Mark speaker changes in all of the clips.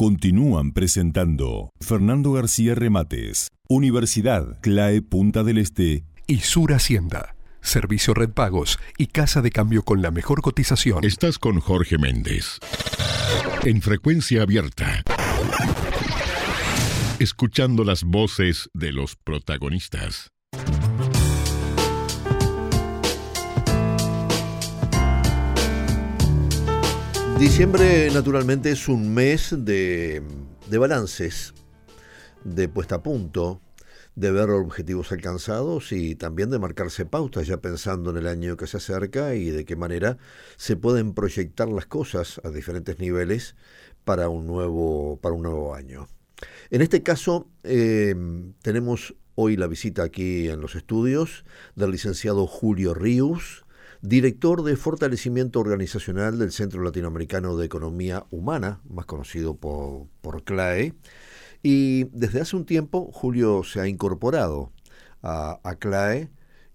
Speaker 1: Continúan presentando Fernando García Remates, Universidad CLAE Punta del Este
Speaker 2: y Sur Hacienda. Servicio Red Pagos y Casa de Cambio con la mejor cotización.
Speaker 3: Estás con Jorge Méndez. En frecuencia abierta. Escuchando las voces de los protagonistas.
Speaker 4: Diciembre naturalmente es un mes de, balances, de puesta a punto, de ver objetivos alcanzados y también de marcarse pautas ya pensando en el año que se acerca y de qué manera se pueden proyectar las cosas a diferentes niveles para un nuevo, para un nuevo año. En este caso eh, tenemos hoy la visita aquí en los estudios del licenciado Julio Ríos, director de fortalecimiento organizacional del Centro Latinoamericano de Economía Humana, más conocido por, por CLAE. Y desde hace un tiempo Julio se ha incorporado a, a CLAE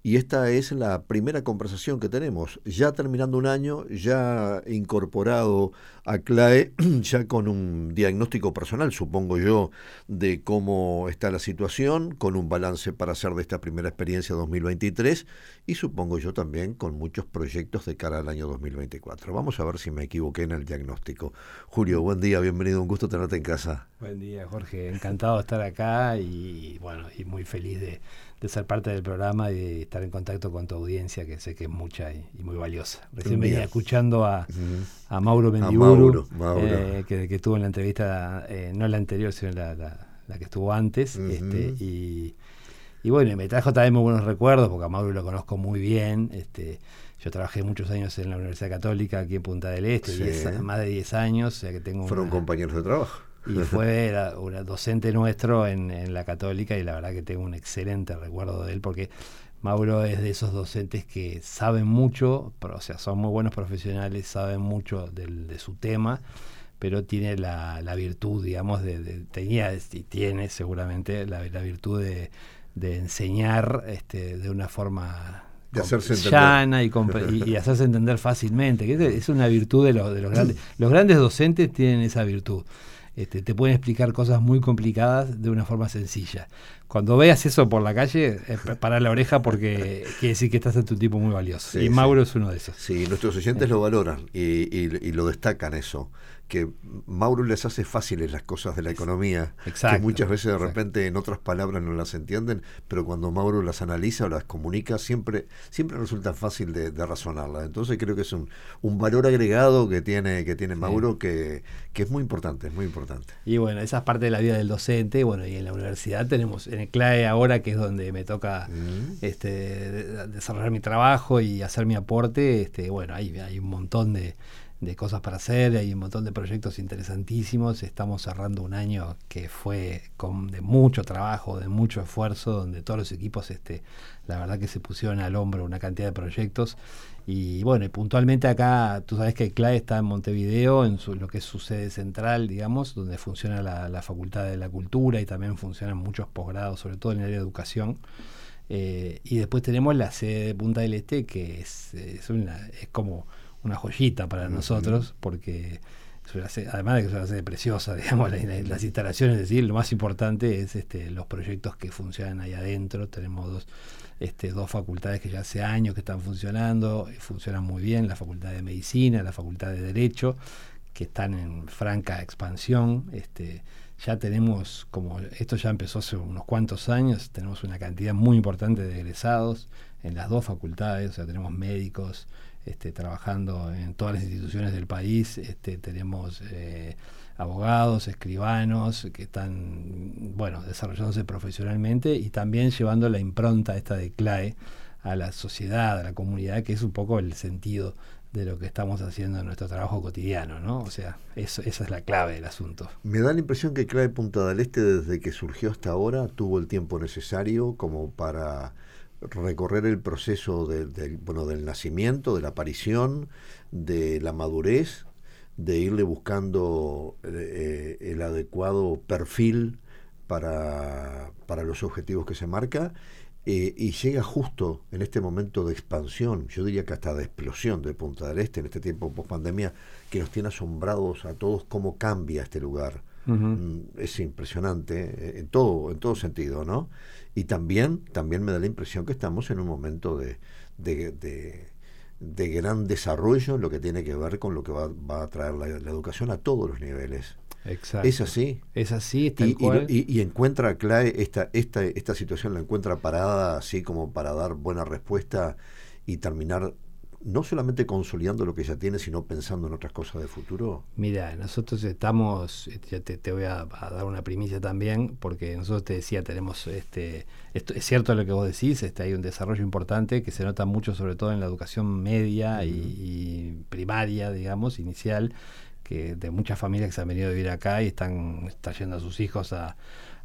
Speaker 4: y esta es la primera conversación que tenemos, ya terminando un año, ya incorporado a CLAE, ya con un diagnóstico personal, supongo yo, de cómo está la situación, con un balance para hacer de esta primera experiencia 2023 y supongo yo también con muchos proyectos de cara al año 2024. Vamos a ver si me equivoqué en el diagnóstico. Julio, buen día, bienvenido, un gusto tenerte en casa.
Speaker 5: Buen día, Jorge, encantado de estar acá y bueno, y muy feliz de de ser parte del programa y de estar en contacto con tu audiencia, que sé que es mucha y, muy valiosa. Recién venía escuchando a, a Mauro Mendiburu, eh, que, que, estuvo en la entrevista, eh, no la anterior, sino la, la, que estuvo antes. este, y, y bueno, me trajo también muy buenos recuerdos, porque a Mauro lo conozco muy bien. Este, yo trabajé muchos años en la Universidad Católica aquí en Punta del Este, más de 10 años, o sea que tengo
Speaker 4: Fueron compañeros de trabajo
Speaker 5: y fue un docente nuestro en, la católica y la verdad que tengo un excelente recuerdo de él porque Mauro es de esos docentes que saben mucho, o sea, son muy buenos profesionales, saben mucho de su tema, pero tiene la, virtud, digamos, de, tenía y tiene seguramente la, virtud de, enseñar este, de una forma
Speaker 4: de hacerse
Speaker 5: llana y, y, hacerse entender fácilmente, que es una virtud de, de los grandes. Los grandes docentes tienen esa virtud. Este, te pueden explicar cosas muy complicadas de una forma sencilla. Cuando veas eso por la calle, eh, para la oreja porque quiere decir que estás ante un tipo muy valioso. y Mauro es uno de esos.
Speaker 4: Sí, nuestros oyentes lo valoran y, lo destacan eso que Mauro les hace fáciles las cosas de la economía, que muchas veces de repente en otras palabras no las entienden, pero cuando Mauro las analiza o las comunica, siempre, siempre resulta fácil de, razonarlas. Entonces creo que es un, un, valor agregado que tiene, que tiene Mauro que, que, es muy importante, es muy importante.
Speaker 5: Y bueno, esa es parte de la vida del docente, bueno, y en la universidad tenemos, en el CLAE ahora, que es donde me toca mm. este, desarrollar mi trabajo y hacer mi aporte, este, bueno, hay, hay un montón de de cosas para hacer, hay un montón de proyectos interesantísimos. Estamos cerrando un año que fue con, de mucho trabajo, de mucho esfuerzo, donde todos los equipos, este, la verdad que se pusieron al hombro una cantidad de proyectos. Y bueno, y puntualmente acá, tú sabes que CLAE está en Montevideo, en lo que es su sede central, digamos, donde funciona la, Facultad de la Cultura y también funcionan muchos posgrados, sobre todo en el área de educación. Eh, y después tenemos la sede de Punta del Este, que es, es, una, es como una joyita para nosotros, porque además de que es una sede preciosa, digamos, las, instalaciones, es decir, lo más importante es este, los proyectos que funcionan ahí adentro. Tenemos dos, este, dos facultades que ya hace años que están funcionando, y funcionan muy bien, la Facultad de Medicina, la Facultad de Derecho, que están en franca expansión. Este, ya tenemos, como esto ya empezó hace unos cuantos años, tenemos una cantidad muy importante de egresados en las dos facultades, o sea, tenemos médicos, este, trabajando en todas las instituciones del país. Este, tenemos eh, abogados, escribanos que están, bueno, desarrollándose profesionalmente y también llevando la impronta esta de CLAE a la sociedad, a la comunidad, que es un poco el sentido de lo que estamos haciendo en nuestro trabajo cotidiano, ¿no? O sea, eso, esa es la clave del asunto.
Speaker 4: Me da la impresión que CLAE Punta del Este, desde que surgió hasta ahora, tuvo el tiempo necesario como para recorrer el proceso de, bueno, del nacimiento, de la aparición, de la madurez, de irle buscando eh, el adecuado perfil para, para, los objetivos que se marca eh, y llega justo en este momento de expansión, yo diría que hasta de explosión de Punta del Este en este tiempo post pandemia, que nos tiene asombrados a todos cómo cambia este lugar Mm, es impresionante eh, en todo, en todo sentido, ¿no? Y también, también me da la impresión que estamos en un momento de, de, gran desarrollo en lo que tiene que ver con lo que va, va a traer la, educación a todos los niveles.
Speaker 5: Exacto.
Speaker 4: Es así.
Speaker 5: Es así,
Speaker 4: y, Y, encuentra a CLAE, esta, esta, esta situación la encuentra parada así como para dar buena respuesta y terminar no solamente consolidando lo que ya tiene, sino pensando en otras cosas de futuro?
Speaker 5: Mira, nosotros estamos, ya te, voy a, dar una primicia también, porque nosotros te decía, tenemos, este, esto, es cierto lo que vos decís, este, hay un desarrollo importante que se nota mucho sobre todo en la educación media y, primaria, digamos, inicial, que de muchas familias que se han venido a vivir acá y están trayendo a sus hijos a,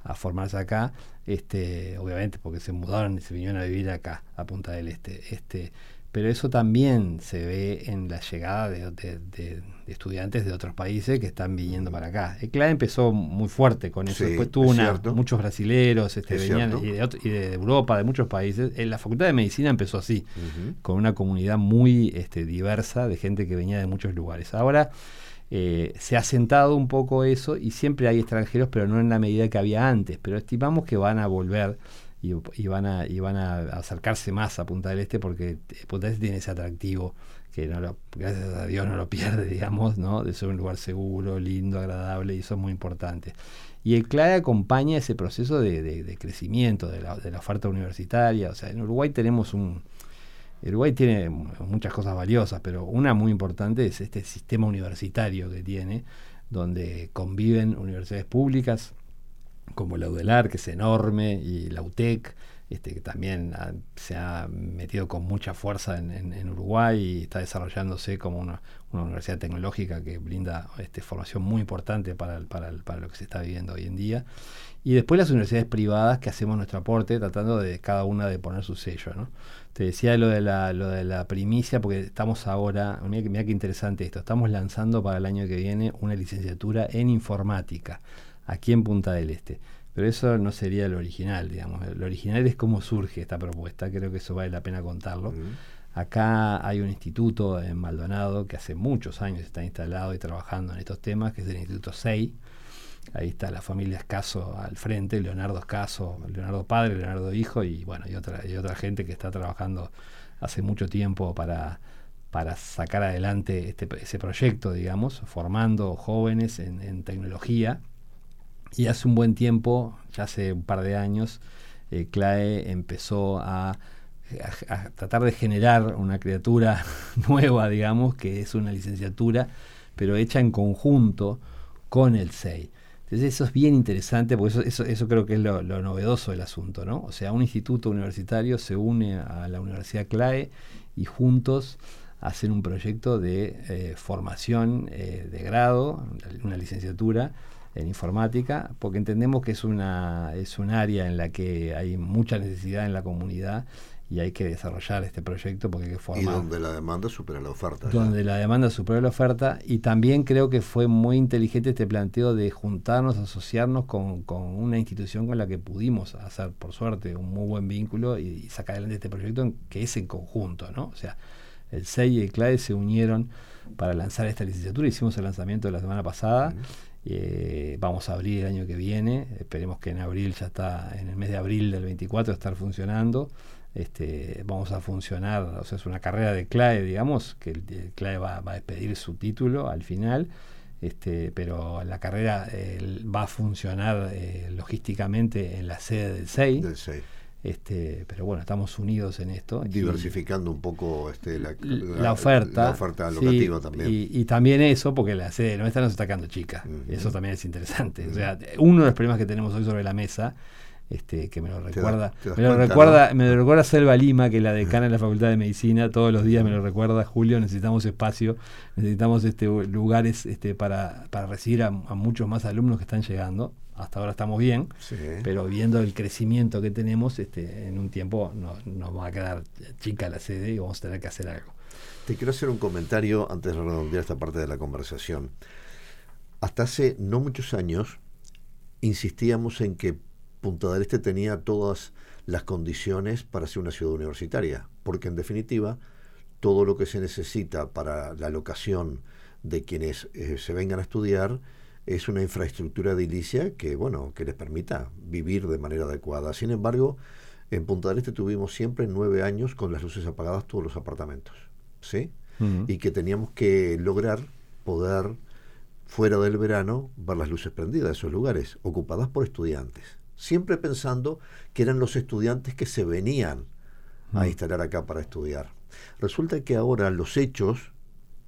Speaker 5: a formarse acá, este, obviamente porque se mudaron y se vinieron a vivir acá, a Punta del Este. Este, pero eso también se ve en la llegada de, estudiantes de otros países que están viniendo para acá. El CLA empezó muy fuerte con eso, después tuvo muchos brasileros, este, venían y de, Europa, de muchos países. En la Facultad de Medicina empezó así, con una comunidad muy este, diversa de gente que venía de muchos lugares. Ahora eh, se ha sentado un poco eso y siempre hay extranjeros, pero no en la medida que había antes, pero estimamos que van a volver y, van, a, y van a acercarse más a Punta del Este porque Punta del Este tiene ese atractivo que no lo, gracias a Dios no lo pierde, digamos, ¿no? de ser un lugar seguro, lindo, agradable, y eso es muy importante. Y el CLAE acompaña ese proceso de, crecimiento de la, de la, oferta universitaria. O sea, en Uruguay tenemos un... Uruguay tiene muchas cosas valiosas, pero una muy importante es este sistema universitario que tiene, donde conviven universidades públicas, como la UDELAR, que es enorme, y la UTEC, este, que también se ha metido con mucha fuerza en, Uruguay y está desarrollándose como una, universidad tecnológica que brinda este, formación muy importante para, para, lo que se está viviendo hoy en día. Y después las universidades privadas que hacemos nuestro aporte tratando de cada una de poner su sello. ¿no? Te decía lo de, la, lo de la primicia porque estamos ahora, mira qué interesante esto, estamos lanzando para el año que viene una licenciatura en informática aquí en Punta del Este. Pero eso no sería lo original, digamos. Lo original es cómo surge esta propuesta, creo que eso vale la pena contarlo. Acá hay un instituto en Maldonado que hace muchos años está instalado y trabajando en estos temas, que es el Instituto SEI. Ahí está la familia Escaso al frente, Leonardo Escaso, Leonardo padre, Leonardo hijo, y bueno, y otra, y otra gente que está trabajando hace mucho tiempo para, para sacar adelante este, ese proyecto, digamos, formando jóvenes en tecnología y hace un buen tiempo, ya hace un par de años, eh, CLAE empezó a, tratar de generar una criatura nueva, digamos, que es una licenciatura, pero hecha en conjunto con el SEI. Entonces eso es bien interesante, porque eso, eso, eso creo que es lo, novedoso del asunto, ¿no? O sea, un instituto universitario se une a la Universidad CLAE y juntos hacen un proyecto de eh, formación eh, de grado, una licenciatura, en informática, porque entendemos que es una es un área en la que hay mucha necesidad en la comunidad y hay que desarrollar este proyecto porque hay que formar.
Speaker 4: Y donde la demanda supera la oferta.
Speaker 5: Donde la demanda supera la oferta y también creo que fue muy inteligente este planteo de juntarnos, asociarnos con, con una institución con la que pudimos hacer, por suerte, un muy buen vínculo y, sacar adelante este proyecto que es en conjunto, ¿no? O sea, el SEI y el CLAE se unieron para lanzar esta licenciatura, hicimos el lanzamiento de la semana pasada. Eh, vamos a abrir el año que viene, esperemos que en abril ya está, en el mes de abril del 24 estar funcionando. Este, vamos a funcionar, o sea, es una carrera de CLAE, digamos, que el, CLAE va, a despedir su título al final, este, pero la carrera va a funcionar eh, logísticamente en la sede. Del SEI. Este, pero bueno, estamos unidos en esto.
Speaker 4: Diversificando un poco este, la,
Speaker 5: oferta.
Speaker 4: La oferta locativa también.
Speaker 5: Y, también eso, porque la sede nuestra nos está quedando chica. Eso también es interesante. O sea, uno de los problemas que tenemos hoy sobre la mesa, este, que me lo recuerda, me lo recuerda, me lo recuerda Selva Lima, que es la decana de la Facultad de Medicina, todos los días me lo recuerda, Julio, necesitamos espacio, necesitamos este lugares este, para, para recibir a, a muchos más alumnos que están llegando hasta ahora estamos bien, pero viendo el crecimiento que tenemos, este, en un tiempo nos va a quedar chica la sede y vamos a tener que hacer algo.
Speaker 4: Te quiero hacer un comentario antes de redondear esta parte de la conversación. Hasta hace no muchos años insistíamos en que Punta del Este tenía todas las condiciones para ser una ciudad universitaria, porque en definitiva todo lo que se necesita para la locación de quienes eh, se vengan a estudiar es una infraestructura edilicia que, bueno, que les permita vivir de manera adecuada. Sin embargo, en Punta del Este tuvimos siempre nueve años con las luces apagadas todos los apartamentos, ¿sí? Y que teníamos que lograr poder, fuera del verano, ver las luces prendidas de esos lugares, ocupadas por estudiantes. Siempre pensando que eran los estudiantes que se venían a instalar acá para estudiar. Resulta que ahora los hechos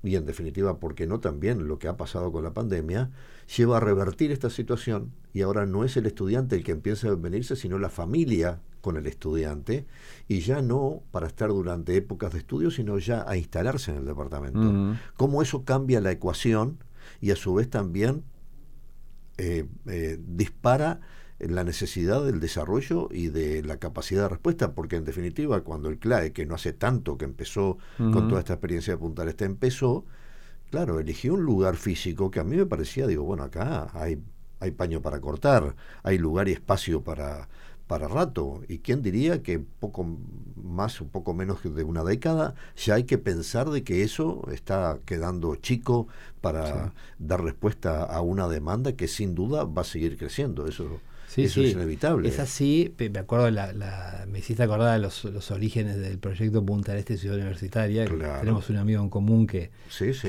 Speaker 4: y en definitiva, porque no también lo que ha pasado con la pandemia, lleva a revertir esta situación y ahora no es el estudiante el que empieza a venirse, sino la familia con el estudiante y ya no para estar durante épocas de estudio, sino ya a instalarse en el departamento. Cómo eso cambia la ecuación y a su vez también eh, eh, dispara la necesidad del desarrollo y de la capacidad de respuesta, porque en definitiva cuando el CLAE, que no hace tanto que empezó con toda esta experiencia de Punta Este, empezó, claro, eligió un lugar físico que a mí me parecía, digo, bueno, acá hay, hay paño para cortar, hay lugar y espacio para, para rato. ¿Y quién diría que poco más, un poco menos de una década, ya hay que pensar de que eso está quedando chico para dar respuesta a una demanda que sin duda va a seguir creciendo? Eso eso es inevitable.
Speaker 5: Es así, me acuerdo, la, la, me hiciste acordar de los, los, orígenes del proyecto Punta Este Ciudad Universitaria. Tenemos un amigo en común que,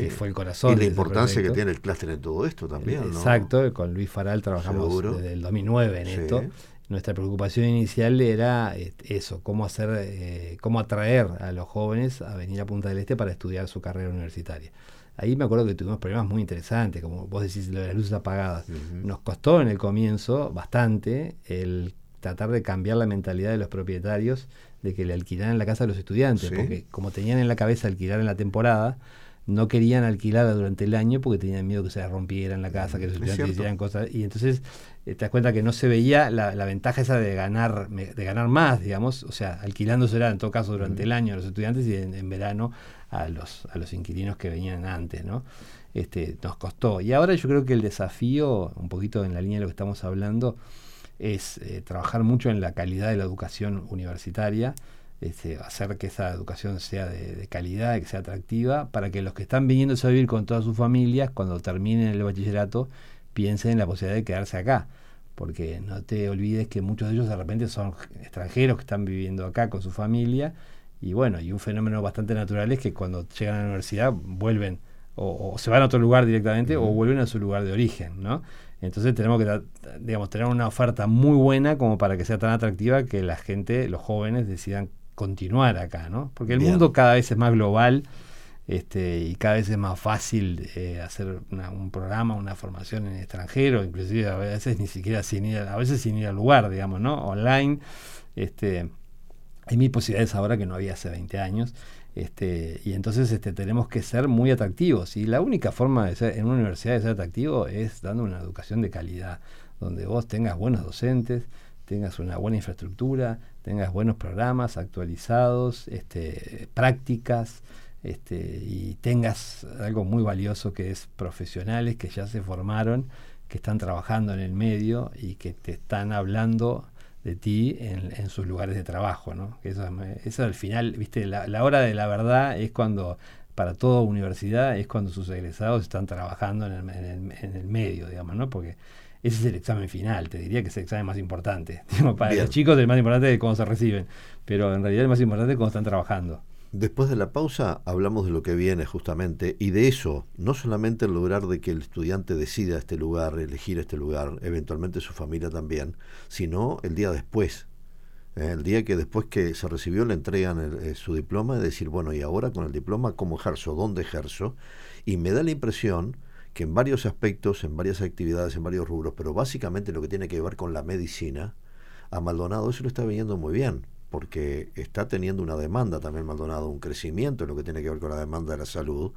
Speaker 5: fue el corazón.
Speaker 4: Y la importancia que tiene el clúster en todo esto también.
Speaker 5: Exacto, con Luis Faral trabajamos desde el 2009 en esto. Nuestra preocupación inicial era este, eso, cómo hacer, eh, cómo atraer a los jóvenes a venir a Punta del Este para estudiar su carrera universitaria. Ahí me acuerdo que tuvimos problemas muy interesantes, como vos decís, lo de las luces apagadas. Nos costó en el comienzo bastante el tratar de cambiar la mentalidad de los propietarios de que le alquilaran la casa a los estudiantes, porque como tenían en la cabeza alquilar en la temporada, no querían alquilarla durante el año porque tenían miedo que se rompiera en la casa, que los estudiantes hicieran cosas. Y entonces eh, te das cuenta que no se veía la, ventaja esa de ganar, de ganar más, digamos, o sea, alquilándose en todo caso durante el año a los estudiantes y en verano a los, a los inquilinos que venían antes, ¿no? Este, nos costó. Y ahora yo creo que el desafío, un poquito en la línea de lo que estamos hablando, es eh, trabajar mucho en la calidad de la educación universitaria, este, hacer que esa educación sea de, calidad, que sea atractiva, para que los que están viniendo a vivir con todas sus familias, cuando terminen el bachillerato, piensen en la posibilidad de quedarse acá. Porque no te olvides que muchos de ellos de repente son extranjeros que están viviendo acá con su familia y bueno, y un fenómeno bastante natural es que cuando llegan a la universidad vuelven o, se van a otro lugar directamente o vuelven a su lugar de origen, ¿no? Entonces tenemos que, digamos, tener una oferta muy buena como para que sea tan atractiva que la gente, los jóvenes, decidan continuar acá, ¿no? Porque el mundo cada vez es más global este, y cada vez es más fácil eh, hacer un programa, una formación en extranjero, inclusive a veces ni siquiera sin ir, a veces sin ir al lugar, digamos, ¿no? Online, este hay mil posibilidades ahora que no había hace 20 años. Este, y entonces este, tenemos que ser muy atractivos. Y la única forma de ser en una universidad de ser atractivo es dando una educación de calidad, donde vos tengas buenos docentes, tengas una buena infraestructura, tengas buenos programas actualizados, este, prácticas, este, y tengas algo muy valioso que es profesionales que ya se formaron, que están trabajando en el medio y que te están hablando de ti en, sus lugares de trabajo, ¿no? Eso, eso al final, viste, la, hora de la verdad es cuando, para toda universidad, es cuando sus egresados están trabajando en el, medio, digamos, ¿no? Porque ese es el examen final, te diría que es el examen más importante. para los chicos el más importante es cómo se reciben, pero en realidad el más importante es cómo están trabajando.
Speaker 4: Después de la pausa hablamos de lo que viene justamente y de eso, no solamente el lograr de que el estudiante decida este lugar, elegir este lugar, eventualmente su familia también, sino el día después, ¿eh? el día que después que se recibió le entregan eh, su diploma y decir, bueno, y ahora con el diploma, ¿cómo ejerzo? ¿Dónde ejerzo? Y me da la impresión que en varios aspectos, en varias actividades, en varios rubros, pero básicamente lo que tiene que ver con la medicina, a Maldonado eso lo está viniendo muy bien porque está teniendo una demanda también Maldonado, un crecimiento en lo que tiene que ver con la demanda de la salud,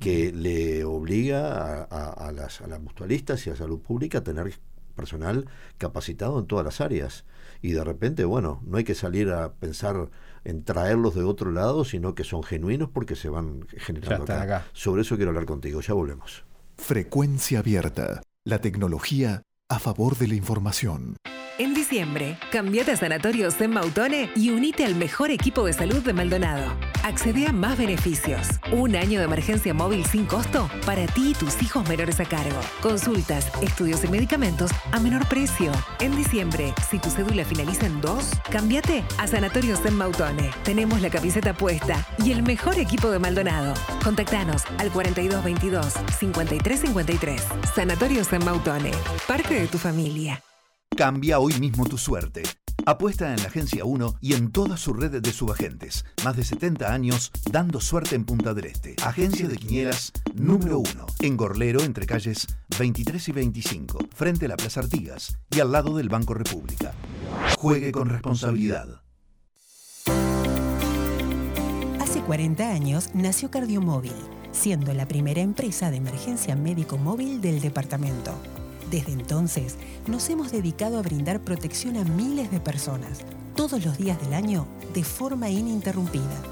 Speaker 4: que le obliga a, las, a las mutualistas y a salud pública a tener personal capacitado en todas las áreas. Y de repente, bueno, no hay que salir a pensar en traerlos de otro lado, sino que son genuinos porque se van generando acá. Sobre eso quiero hablar contigo, ya volvemos.
Speaker 2: Frecuencia abierta, la tecnología a favor de la información.
Speaker 6: Diciembre, cambiate a Sanatorios en Mautone y unite al mejor equipo de salud de Maldonado. Accede a más beneficios. Un año de emergencia móvil sin costo para ti y tus hijos menores a cargo. Consultas, estudios y medicamentos a menor precio. En diciembre, si tu cédula finaliza en 2, cambiate a Sanatorios en Mautone. Tenemos la camiseta puesta y el mejor equipo de Maldonado. Contactanos al 4222 5353. Sanatorios en Mautone. Parte de tu familia.
Speaker 7: Cambia hoy mismo tu suerte. Apuesta en la Agencia 1 y en toda su red de subagentes. Más de 70 años dando suerte en Punta del Este. Agencia de Quinielas número 1. En Gorlero, entre calles 23 y 25. Frente a la Plaza Artigas y al lado del Banco República. Juegue con responsabilidad.
Speaker 8: Hace 40 años nació Cardiomóvil, siendo la primera empresa de emergencia médico móvil del departamento. Desde entonces, nos hemos dedicado a brindar protección a miles de personas, todos los días del año, de forma ininterrumpida.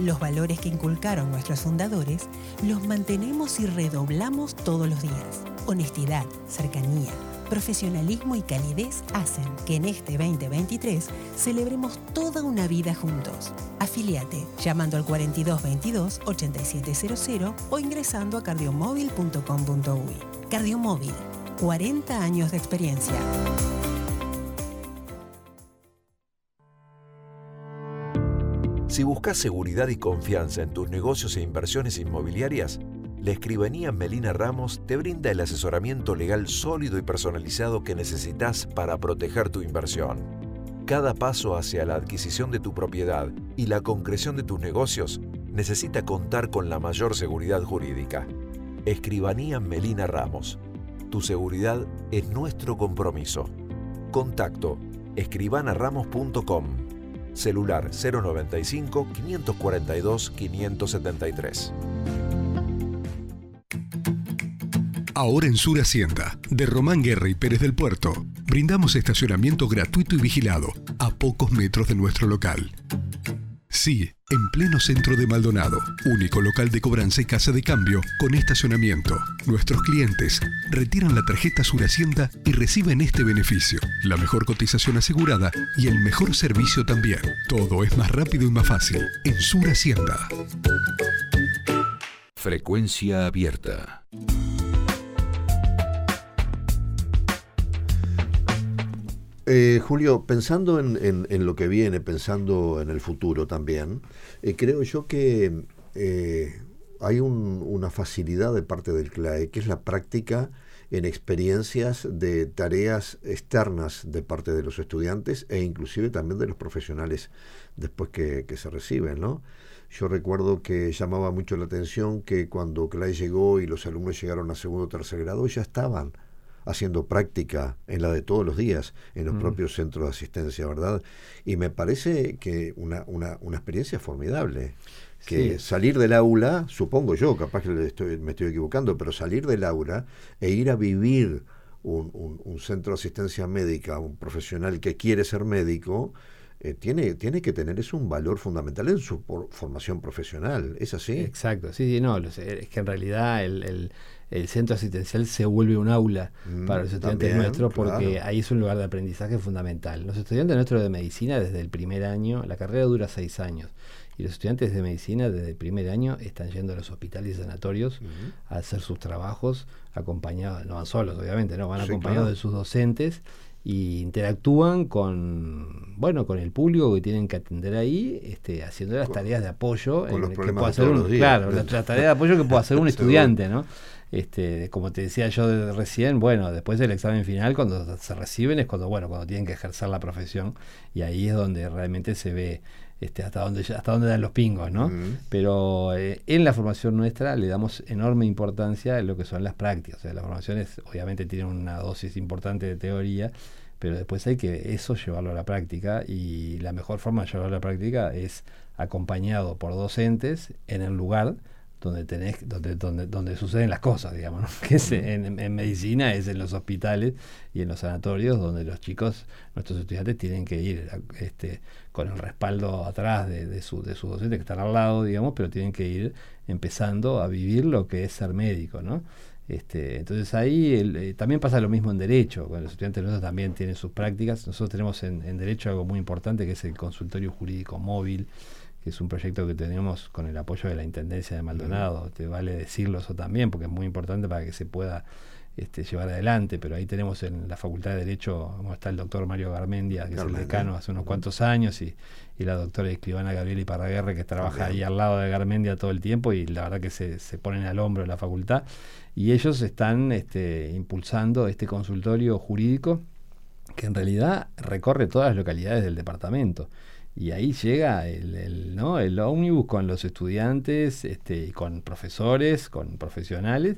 Speaker 8: Los valores que inculcaron nuestros fundadores los mantenemos y redoblamos todos los días. Honestidad, cercanía, profesionalismo y calidez hacen que en este 2023 celebremos toda una vida juntos. Afiliate llamando al 4222 8700 o ingresando a cardiomóvil.com.uy. Cardiomóvil 40 años de experiencia.
Speaker 9: Si buscas seguridad y confianza en tus negocios e inversiones inmobiliarias, la escribanía Melina Ramos te brinda el asesoramiento legal sólido y personalizado que necesitas para proteger tu inversión. Cada paso hacia la adquisición de tu propiedad y la concreción de tus negocios necesita contar con la mayor seguridad jurídica. Escribanía Melina Ramos tu seguridad es nuestro compromiso. Contacto escribanaramos.com. Celular 095 542 573.
Speaker 2: Ahora en Sur Hacienda, de Román Guerra y Pérez del Puerto, brindamos estacionamiento gratuito y vigilado a pocos metros de nuestro local. Sí, en pleno centro de Maldonado, único local de cobranza y casa de cambio con estacionamiento. Nuestros clientes retiran la tarjeta Sur Hacienda y reciben este beneficio, la mejor cotización asegurada y el mejor servicio también. Todo es más rápido y más fácil en Sur Hacienda.
Speaker 3: Frecuencia abierta.
Speaker 4: Eh, Julio, pensando en, lo que viene, pensando en el futuro también, eh, creo yo que eh, hay una facilidad de parte del CLAE, que es la práctica en experiencias de tareas externas de parte de los estudiantes e inclusive también de los profesionales después que, se reciben, ¿no? Yo recuerdo que llamaba mucho la atención que cuando CLAE llegó y los alumnos llegaron a segundo o tercer grado ya estaban haciendo práctica en la de todos los días en los mm. propios centros de asistencia, ¿verdad? Y me parece que una, una, una experiencia formidable. Que salir del aula, supongo yo, capaz que me estoy equivocando, pero salir del aula e ir a vivir un, un, centro de asistencia médica, un profesional que quiere ser médico, eh, tiene, tiene que tener eso un valor fundamental en su formación profesional. ¿Es así?
Speaker 5: Exacto, sí, sí, no, es que en realidad el el centro asistencial se vuelve un aula mm, para los estudiantes nuestros porque ahí es un lugar de aprendizaje fundamental. Los estudiantes nuestros de medicina desde el primer año, la carrera dura seis años, y los estudiantes de medicina desde el primer año están yendo a los hospitales y sanatorios a hacer sus trabajos acompañados, no van solos obviamente, no van acompañados de sus docentes y interactúan con bueno con el público que tienen que atender ahí este haciendo las tareas de apoyo que
Speaker 4: puede hacer un,
Speaker 5: claro la, tarea de apoyo que puede hacer un estudiante no este, como te decía yo recién, bueno, después del examen final, cuando se reciben es cuando, bueno, cuando tienen que ejercer la profesión y ahí es donde realmente se ve este, hasta dónde hasta dónde dan los pingos, ¿no? Pero eh, en la formación nuestra le damos enorme importancia a lo que son las prácticas. O sea, las formaciones obviamente tienen una dosis importante de teoría, pero después hay que eso llevarlo a la práctica y la mejor forma de llevarlo a la práctica es acompañado por docentes en el lugar donde tenés, donde, donde, donde suceden las cosas, digamos, que es en, medicina es en los hospitales y en los sanatorios donde los chicos, nuestros estudiantes tienen que ir este, con el respaldo atrás de, de, su, de sus docentes que están al lado, digamos, pero tienen que ir empezando a vivir lo que es ser médico, ¿no? Este, entonces ahí eh, también pasa lo mismo en Derecho, los estudiantes nosotros también tienen sus prácticas. Nosotros tenemos en, en, Derecho algo muy importante que es el consultorio jurídico móvil, que es un proyecto que tenemos con el apoyo de la Intendencia de Maldonado. Te vale decirlo eso también, porque es muy importante para que se pueda este, llevar adelante, pero ahí tenemos en la Facultad de Derecho, como está el doctor Mario Garmendia, que es el decano hace unos cuantos años, y, la doctora escribana Gabriela Iparraguerre, que trabaja ahí al lado de Garmendia todo el tiempo, y la verdad que se, se ponen al hombro de la facultad, y ellos están este, impulsando este consultorio jurídico que en realidad recorre todas las localidades del departamento. Y ahí llega el, el, ¿no? el ómnibus con los estudiantes, este, con profesores, con profesionales,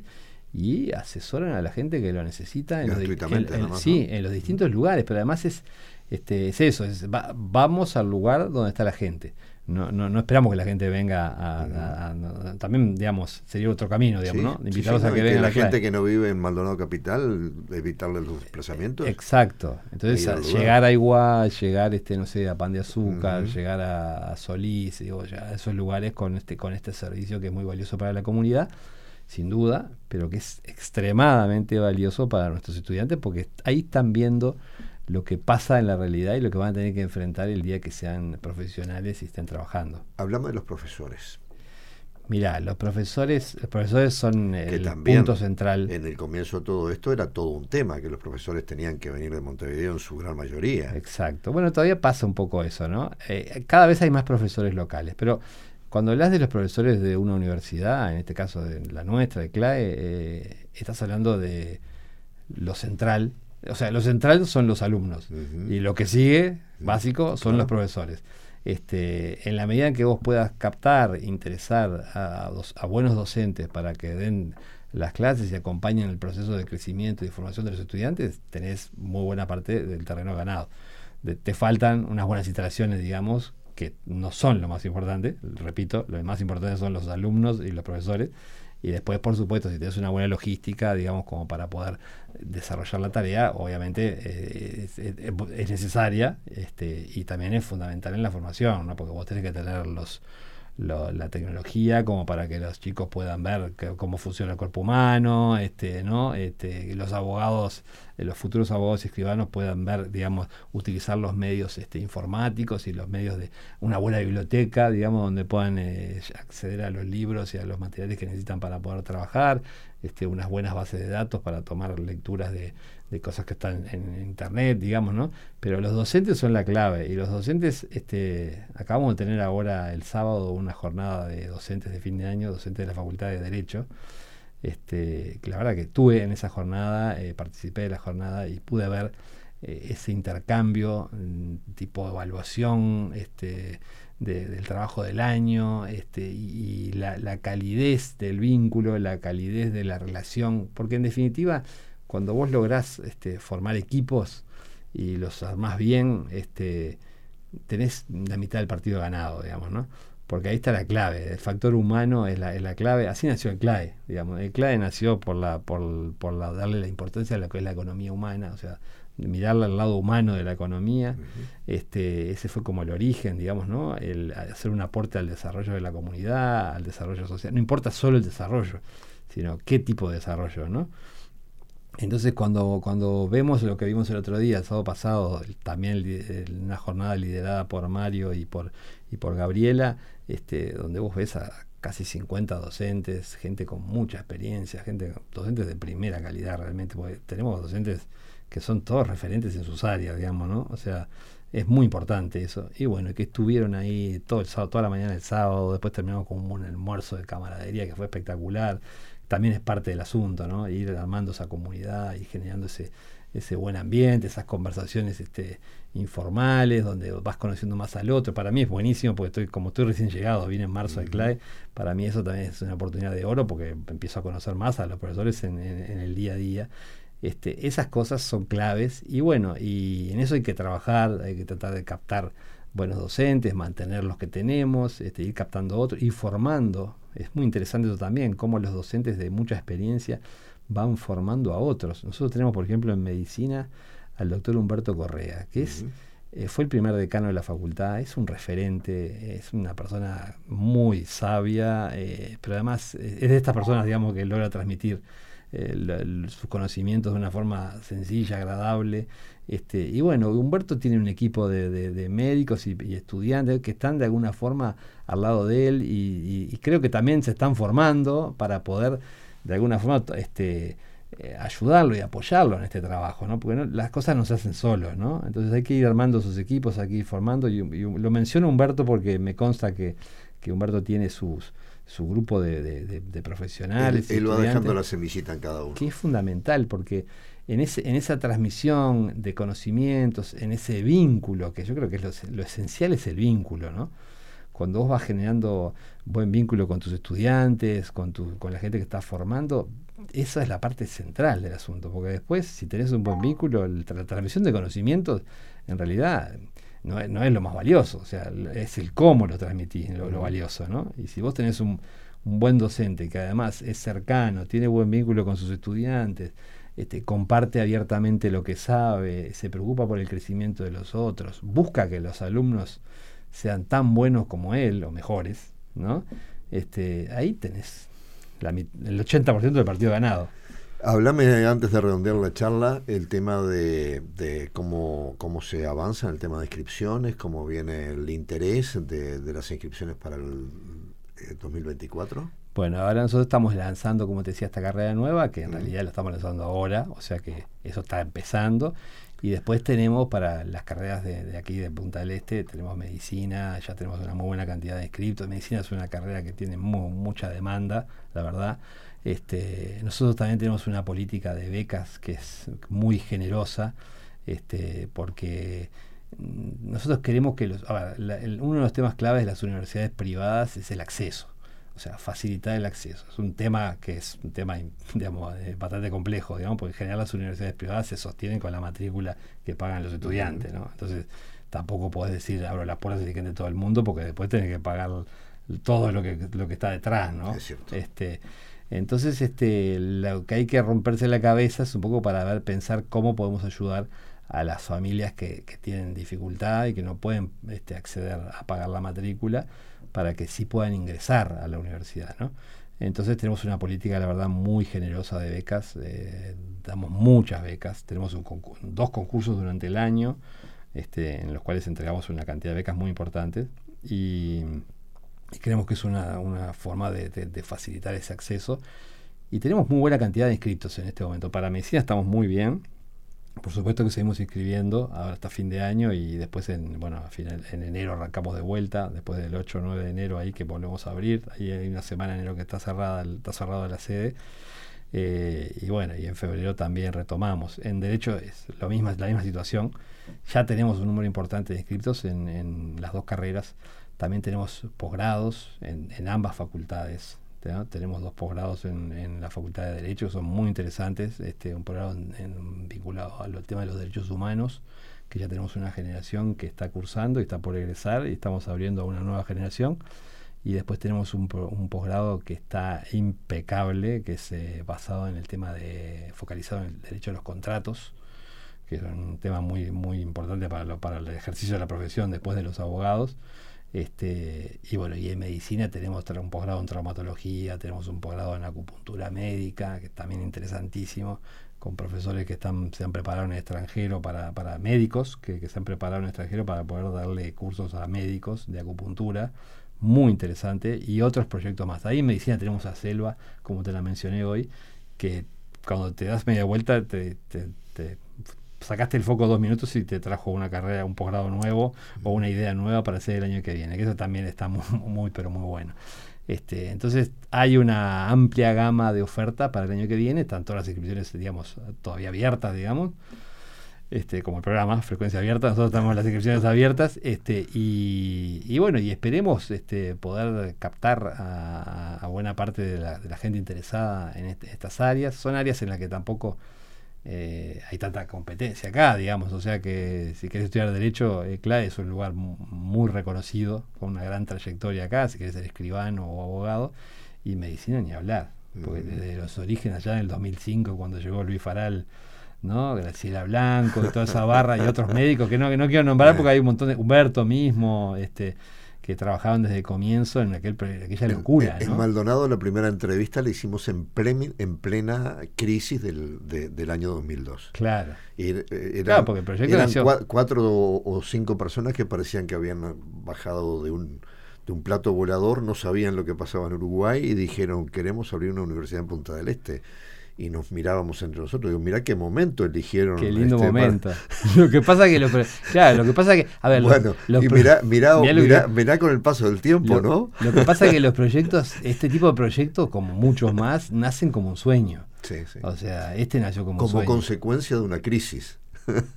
Speaker 5: y asesoran a la gente que lo necesita en, los, sí, en los distintos lugares, pero además es, este, es eso, es, vamos al lugar donde está la gente. No, no, no esperamos que la gente venga a, también digamos sería otro camino digamos no
Speaker 4: invitarlos a que la gente que no vive en Maldonado capital evitarle los desplazamientos.
Speaker 5: Exacto. Entonces llegar a Igual llegar este no sé a Pan de Azúcar llegar a, Solís digo, ya, esos lugares con este con este servicio que es muy valioso para la comunidad sin duda, pero que es extremadamente valioso para nuestros estudiantes porque ahí están viendo lo que pasa en la realidad y lo que van a tener que enfrentar el día que sean profesionales y estén trabajando.
Speaker 4: Hablamos de los profesores.
Speaker 5: Mira, los profesores, los profesores son el punto central.
Speaker 4: En el comienzo de todo esto era todo un tema, que los profesores tenían que venir de Montevideo en su gran mayoría.
Speaker 5: Exacto. Bueno, todavía pasa un poco eso, ¿no? Eh, cada vez hay más profesores locales, pero cuando hablas de los profesores de una universidad, en este caso de la nuestra, de CLAE, eh, estás hablando de lo central. O sea, lo central son los alumnos. Y lo que sigue, básico, son los profesores. Este, en la medida en que vos puedas captar, interesar a, a, buenos docentes para que den las clases y acompañen el proceso de crecimiento y formación de los estudiantes, tenés muy buena parte del terreno ganado. te faltan unas buenas instalaciones, digamos, que no son lo más importante, repito, lo más importante son los alumnos y los profesores, y después, por supuesto, si tienes una buena logística, digamos, como para poder desarrollar la tarea, obviamente eh, es, necesaria este, y también es fundamental en la formación, ¿no? porque vos tenés que tener los, la tecnología como para que los chicos puedan ver cómo funciona el cuerpo humano, este, ¿no? Este, los abogados, eh, los futuros abogados y escribanos puedan ver, digamos, utilizar los medios este, informáticos y los medios de una buena biblioteca, digamos, donde puedan eh, acceder a los libros y a los materiales que necesitan para poder trabajar, este, unas buenas bases de datos para tomar lecturas de, de cosas que están en, internet, digamos, ¿no? Pero los docentes son la clave y los docentes, este, acabamos de tener ahora el sábado una jornada de docentes de fin de año, docentes de la Facultad de Derecho, este, que la verdad que estuve en esa jornada, eh, participé de la jornada y pude ver eh, ese intercambio, mm, tipo evaluación, este, del trabajo del año este, y, la, la, calidez del vínculo, la calidez de la relación, porque en definitiva cuando vos lográs este, formar equipos y los armás bien, este, tenés la mitad del partido ganado, digamos, ¿no? Porque ahí está la clave, el factor humano es la, clave, así nació el CLAE, digamos, el CLAE nació por la, por, por la, darle la importancia a lo que es la economía humana, o sea, mirarle al lado humano de la economía, este, ese fue como el origen, digamos, ¿no? El hacer un aporte al desarrollo de la comunidad, al desarrollo social, no importa solo el desarrollo, sino qué tipo de desarrollo, ¿no? Entonces cuando, cuando vemos lo que vimos el otro día, el sábado pasado, también una jornada liderada por Mario y por, y por Gabriela, este, donde vos ves a casi 50 docentes, gente con mucha experiencia, gente, docentes de primera calidad realmente, porque tenemos docentes que son todos referentes en sus áreas, digamos, ¿no? O sea, es muy importante eso. Y bueno, que estuvieron ahí todo el sábado, toda la mañana del sábado, después terminamos con un almuerzo de camaradería que fue espectacular también es parte del asunto, ¿no? Ir armando esa comunidad y generando ese, ese buen ambiente, esas conversaciones este, informales, donde vas conociendo más al otro. Para mí es buenísimo porque estoy, como estoy recién llegado, vine en marzo de CLAE, para mí eso también es una oportunidad de oro porque empiezo a conocer más a los profesores en, el día a día. Este, esas cosas son claves y bueno, y en eso hay que trabajar, hay que tratar de captar buenos docentes, mantener los que tenemos, este, ir captando otros, y formando es muy interesante eso también, cómo los docentes de mucha experiencia van formando a otros. Nosotros tenemos, por ejemplo, en medicina al doctor Humberto Correa, que es, eh, fue el primer decano de la facultad, es un referente, es una persona muy sabia, eh, pero además es de estas personas, digamos, que logra transmitir sus conocimientos de una forma sencilla, agradable. Este, y bueno, Humberto tiene un equipo de, médicos y, estudiantes que están de alguna forma al lado de él y, creo que también se están formando para poder de alguna forma este, eh, ayudarlo y apoyarlo en este trabajo, ¿no? porque las cosas no se hacen solos, ¿no? entonces hay que ir armando sus equipos, hay que ir formando y, lo menciono Humberto porque me consta que, que Humberto tiene sus, su grupo de, profesionales.
Speaker 4: Él, va dejando la semillita en cada uno.
Speaker 5: Que es fundamental porque en, ese, en esa transmisión de conocimientos, en ese vínculo, que yo creo que es lo, esencial es el vínculo, ¿no? Cuando vos vas generando buen vínculo con tus estudiantes, con, tu, con la gente que estás formando, esa es la parte central del asunto, porque después, si tenés un buen vínculo, la transmisión de conocimientos, en realidad no es, no es, lo más valioso, o sea, es el cómo lo transmitís, lo, lo valioso, ¿no? Y si vos tenés un, un, buen docente que además es cercano, tiene buen vínculo con sus estudiantes, este, comparte abiertamente lo que sabe, se preocupa por el crecimiento de los otros, busca que los alumnos sean tan buenos como él o mejores, ¿no? Este, ahí tenés el 80% del partido ganado.
Speaker 4: Háblame antes de redondear la charla el tema de, cómo, cómo se avanza en el tema de inscripciones, cómo viene el interés de, de las inscripciones para el 2024.
Speaker 5: Bueno, ahora nosotros estamos lanzando, como te decía, esta carrera nueva, que en realidad la estamos lanzando ahora, o sea que eso está empezando. Y después tenemos para las carreras de, aquí de Punta del Este, tenemos medicina, ya tenemos una muy buena cantidad de inscriptos. Medicina es una carrera que tiene mucha demanda, la verdad. Este, nosotros también tenemos una política de becas que es muy generosa, este, porque mm, nosotros queremos que los, uno de los temas claves de las universidades privadas es el acceso o sea, facilitar el acceso. Es un tema que es un tema, digamos, bastante complejo, digamos, porque en general las universidades privadas se sostienen con la matrícula que pagan los estudiantes, ¿no? Entonces, tampoco podés decir, abro las puertas y que todo el mundo, porque después tenés que pagar todo lo que, lo que está detrás, ¿no? Este, entonces, este, lo que hay que romperse la cabeza es un poco para ver, pensar cómo podemos ayudar a las familias que, que tienen dificultad y que no pueden este, acceder a pagar la matrícula para que sí puedan ingresar a la universidad. ¿no? Entonces tenemos una política, la verdad, muy generosa de becas, eh, damos muchas becas, tenemos dos concursos durante el año este, en los cuales entregamos una cantidad de becas muy importantes y, creemos que es una, forma de, facilitar ese acceso. Y tenemos muy buena cantidad de inscritos en este momento. Para medicina estamos muy bien, por supuesto que seguimos inscribiendo ahora hasta fin de año y después en, bueno, a final, en enero arrancamos de vuelta, después del 8 o 9 de enero ahí que volvemos a abrir, ahí hay una semana en enero que está cerrada, está cerrada la sede. Eh, y bueno, y en febrero también retomamos. En derecho es lo mismo, es la misma situación. Ya tenemos un número importante de inscritos en, en las dos carreras. También tenemos posgrados en, en ambas facultades. Tenemos dos posgrados en, la Facultad de Derecho son muy interesantes. Este, un posgrado vinculado al tema de los derechos humanos, que ya tenemos una generación que está cursando y está por egresar y estamos abriendo a una nueva generación. Y después tenemos un, posgrado que está impecable, que es eh, basado en el tema de, focalizado en el derecho a los contratos, que es un tema muy, muy importante para, para el ejercicio de la profesión después de los abogados. Este, y bueno, y en medicina tenemos un posgrado en traumatología, tenemos un posgrado en acupuntura médica, que es también interesantísimo, con profesores que están, se han preparado en el extranjero para, para médicos, que, se han preparado en el extranjero para poder darle cursos a médicos de acupuntura, muy interesante, y otros proyectos más. Ahí en medicina tenemos a Selva, como te la mencioné hoy, que cuando te das media vuelta te, te, te sacaste el foco dos minutos y te trajo una carrera, un posgrado nuevo o una idea nueva para hacer el año que viene, que eso también está muy, pero muy bueno. Este, entonces hay una amplia gama de oferta para el año que viene, están todas las inscripciones, digamos, todavía abiertas, digamos, este, como el programa, frecuencia abierta, nosotros tenemos las inscripciones abiertas, este, y, bueno, y esperemos este, poder captar a, buena parte de la, gente interesada en estas áreas. Son áreas en las que tampoco eh, hay tanta competencia acá, digamos, o sea que si querés estudiar Derecho, eh, CLAE es un lugar muy reconocido, con una gran trayectoria acá, si querés ser escribano o abogado, y medicina ni hablar, porque desde los orígenes allá en el 2005, cuando llegó Luis Faral, ¿no? Graciela Blanco y toda esa barra y otros médicos que no, que no quiero nombrar porque hay un montón de, Humberto mismo, este que trabajaban desde el comienzo en aquel, aquella locura.
Speaker 4: En, Maldonado la primera entrevista la hicimos en, en plena crisis del, del año 2002.
Speaker 5: Claro.
Speaker 4: Y, eh, claro, porque el proyecto eran cuatro o cinco personas que parecían que habían bajado de un, de un plato volador, no sabían lo que pasaba en Uruguay y dijeron queremos abrir una universidad en Punta del Este y nos mirábamos entre nosotros. Digo, mirá qué momento eligieron.
Speaker 5: Qué lindo este, momento. lo que pasa que, lo, claro, lo que pasa que, a ver,
Speaker 4: bueno, y mirá, mirá, mirá, con el paso del tiempo, ¿no?
Speaker 5: Lo que pasa que los proyectos, este tipo de proyectos, como muchos más, nacen como un sueño.
Speaker 4: Sí, sí.
Speaker 5: O sea, este nació como,
Speaker 4: como
Speaker 5: un sueño.
Speaker 4: Como consecuencia de una crisis.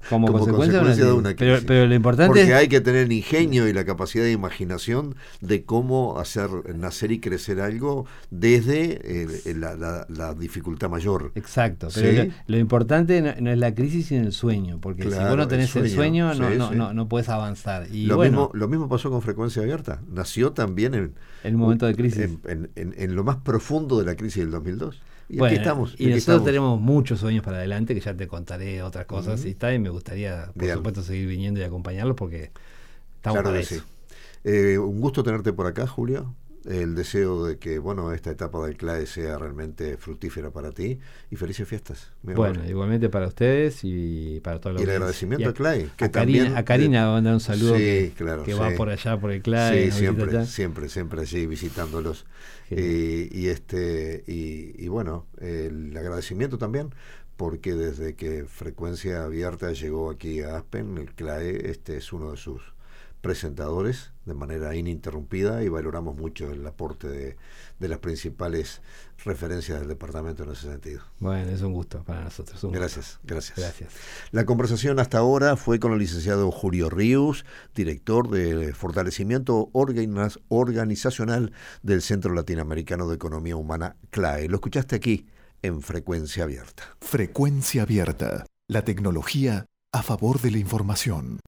Speaker 5: Como, consecuencia, de, una, crisis. Pero, lo importante
Speaker 4: Porque hay que tener el ingenio y la capacidad de imaginación de cómo hacer nacer y crecer algo desde eh, la, dificultad mayor.
Speaker 5: Exacto, pero lo, importante no, es la crisis sino el sueño, porque si vos no tenés el sueño, no, no, no, no, puedes avanzar. Y
Speaker 4: lo, mismo, lo mismo pasó con Frecuencia Abierta, nació también en,
Speaker 5: en un momento de crisis.
Speaker 4: En, en, lo más profundo de la crisis del 2002.
Speaker 5: Y bueno, aquí estamos. Y, nosotros tenemos muchos sueños para adelante, que ya te contaré otras cosas y está, y me gustaría, por supuesto, seguir viniendo y acompañarlos porque estamos claro Sí.
Speaker 4: Eh, un gusto tenerte por acá, Julio. El deseo de que bueno esta etapa del CLAE sea realmente fructífera para ti y felices fiestas.
Speaker 5: Bueno, igualmente para ustedes y para todos los
Speaker 4: Y el agradecimiento
Speaker 5: a,
Speaker 4: CLAE.
Speaker 5: Que a, Karina, a Karina va a mandar un saludo que, va por allá, por el CLAE.
Speaker 4: Sí, siempre, siempre, siempre allí visitándolos. Eh, y, este, y, bueno, el agradecimiento también porque desde que Frecuencia Abierta llegó aquí a Aspen, el CLAE este es uno de sus presentadores de manera ininterrumpida y valoramos mucho el aporte de, de las principales referencias del departamento en ese sentido.
Speaker 5: Bueno, es un gusto para nosotros.
Speaker 4: gracias, gracias.
Speaker 5: Gracias.
Speaker 4: La conversación hasta ahora fue con el licenciado Julio Ríos, director de fortalecimiento organizacional del Centro Latinoamericano de Economía Humana, CLAE. Lo escuchaste aquí en Frecuencia Abierta.
Speaker 2: Frecuencia Abierta, la tecnología a favor de la información.